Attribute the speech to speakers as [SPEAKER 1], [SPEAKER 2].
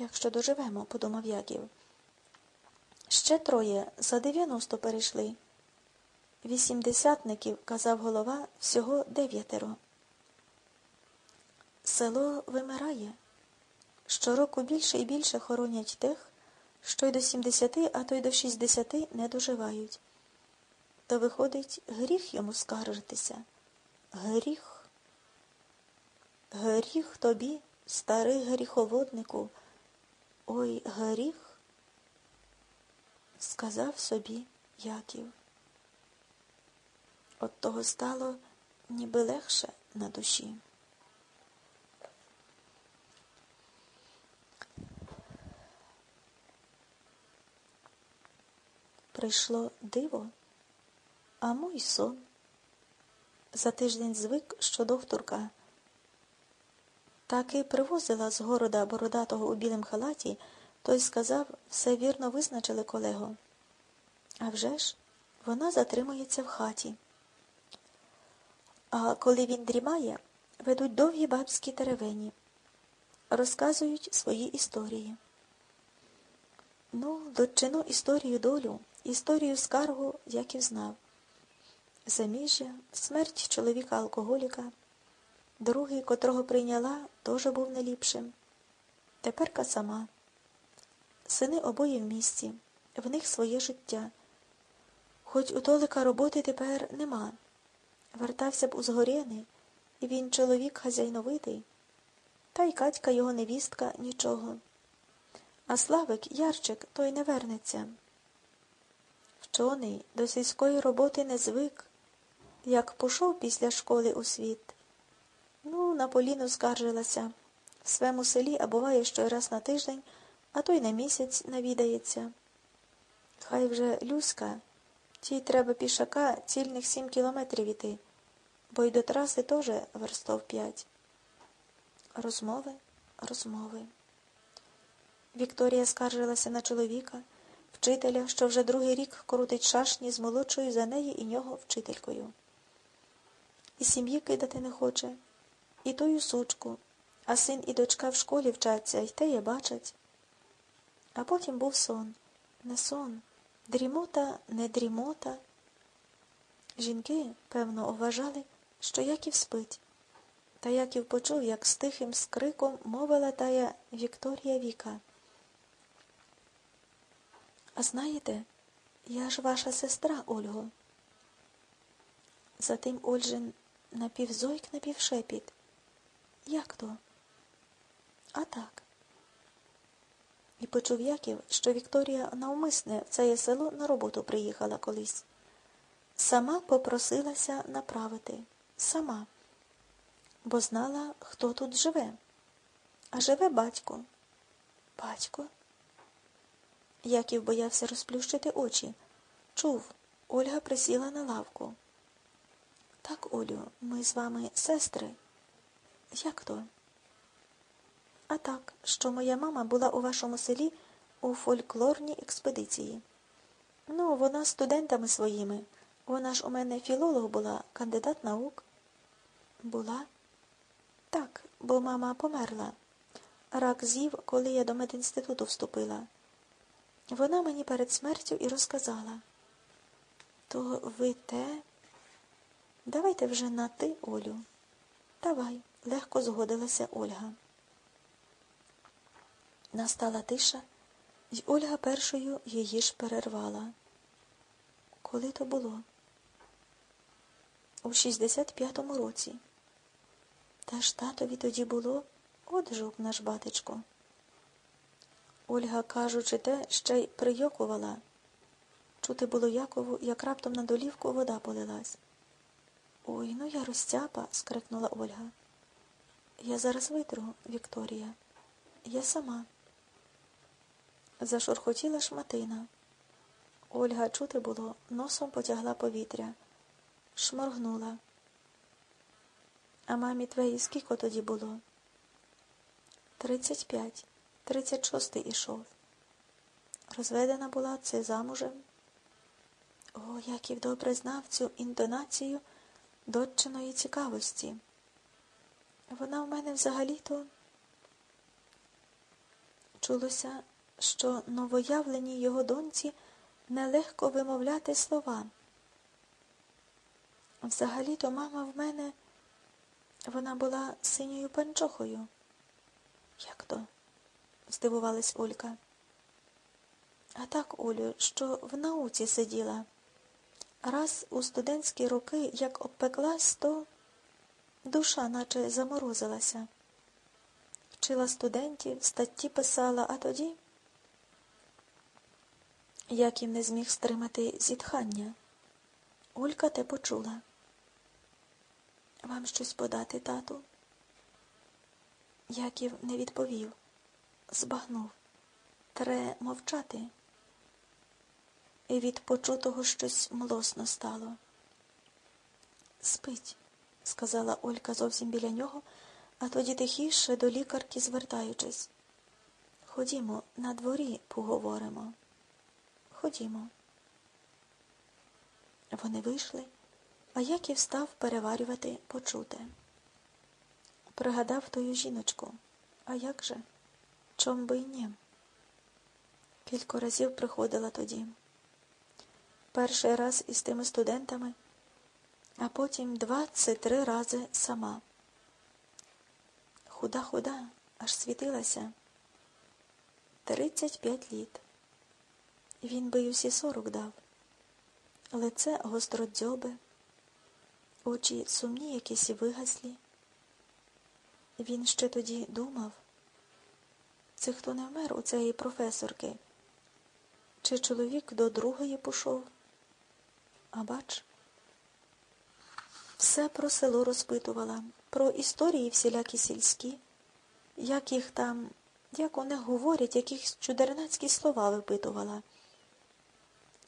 [SPEAKER 1] Якщо доживемо, подумав Яків. Ще троє за дев'яносто перейшли. Вісімдесятників, казав голова, всього дев'ятеро. Село вимирає. Щороку більше і більше хоронять тих, що й до сімдесяти, а то й до шістдесяти не доживають. То виходить, гріх йому скаржитися. Гріх. Гріх тобі, старий гріховоднику. Ой, гріх, сказав собі Яків. От того стало ніби легше на душі. Прийшло диво, а мой сон. За тиждень звик, що докторка таки привозила з города бородатого у білім халаті, той сказав, все вірно визначили колего. А вже ж, вона затримується в хаті. А коли він дрімає, ведуть довгі бабські теревені, розказують свої історії. Ну, дочину історію долю, історію скаргу, як і знав. Заміжжя, смерть чоловіка алкоголіка, другий, котрого прийняла, теж був не ліпшим. Теперка сама. Сини обоє в місті, в них своє життя. Хоч у Толика роботи тепер нема. Вертався б узгорєний, і він чоловік хазяйновитий, та й Катька його невістка нічого. А Славик, Ярчик, той не вернеться. Вчений до сільської роботи не звик, як пішов після школи у світ. На Поліну скаржилася. В своєму селі, а буває, що раз на тиждень, а то й на місяць навідається. Хай вже Люська, тій треба пішака цільних сім кілометрів іти, бо й до траси теж верстов п'ять. Розмови, розмови. Вікторія скаржилася на чоловіка, вчителя, що вже другий рік крутить шашні з молодшою за неї і нього вчителькою. І сім'ї кидати не хоче, і тою сучку, а син і дочка в школі вчаться, й те є бачать. А потім був сон, не сон, дрімота, не дрімота. Жінки, певно, вважали, що Яків спить. Та Яків почув, як з тихим скриком мовила тая Вікторія Віка. А знаєте, я ж ваша сестра, Ольго. Затим Ольжин напівзойк, напівшепіт. Як то? А так. І почув Яків, що Вікторія навмисне в це село на роботу приїхала колись. Сама попросилася направити. Сама. Бо знала, хто тут живе. А живе батько. Батько? Яків боявся розплющити очі. Чув, Ольга присіла на лавку. Так, Олю, ми з вами сестри. Як то? А так, що моя мама була у вашому селі у фольклорній експедиції. Ну, вона студентами своїми. Вона ж у мене філолог була, кандидат наук. Була? Так, бо мама померла. Рак з'їв, коли я до медінституту вступила. Вона мені перед смертю і розказала. То ви те? Давайте вже на ти, Олю. Давай, легко згодилася Ольга. Настала тиша, і Ольга першою її ж перервала. Коли то було? У 65-му році. Та ж татові тоді було от жук наш батечко. Ольга, кажучи те, ще й прийокувала. Чути було Якову, як раптом на долівку вода полилась. Ой, ну я розцяпа, скрикнула Ольга. Я зараз витру, Вікторія. Я сама. Зашурхотіла шматина. Ольга чути було, носом потягла повітря, шморгнула. А мамі твоїй скільки тоді було? Тридцять п'ять. Тридцять шостий ішов. Розведена була це замужем. О, Яків добре знав цю інтонацію дочиної цікавості. Вона в мене взагалі-то Чулося, що новоявленій його доньці нелегко вимовляти слова. Взагалі-то мама в мене, вона була синьою панчохою. Як то? здивувалась Олька. А так, Олю, що в науці сиділа. Раз у студентські роки, як обпеклась, то душа наче заморозилася. Вчила студентів, статті писала, а тоді, як їм не зміг стримати зітхання, Олька те почула. Вам щось подати, тату? Яків не відповів, збагнув. Тре мовчати. І від почутого щось млосно стало. Спить, сказала Олька зовсім біля нього, а тоді тихіше до лікарки звертаючись. Ходімо, на дворі поговоримо. Ходімо. Вони вийшли, а Яків став переварювати почуте. Пригадав тою жіночку. А як же? Чом би й ні? Кілька разів приходила тоді. Перший раз із тими студентами, а потім двадцять три рази сама. Худа-худа, аж світилася. Тридцять п'ять літ. Він би й усі сорок дав. Лице гостродзьобе, очі сумні якісь вигаслі. Він ще тоді думав, це хто не вмер у цієї професорки, чи чоловік до другої пішов. А бач, все про село розпитувала, про історії всілякі сільські, як їх там, як вони говорять, якісь чудернацькі слова випитувала.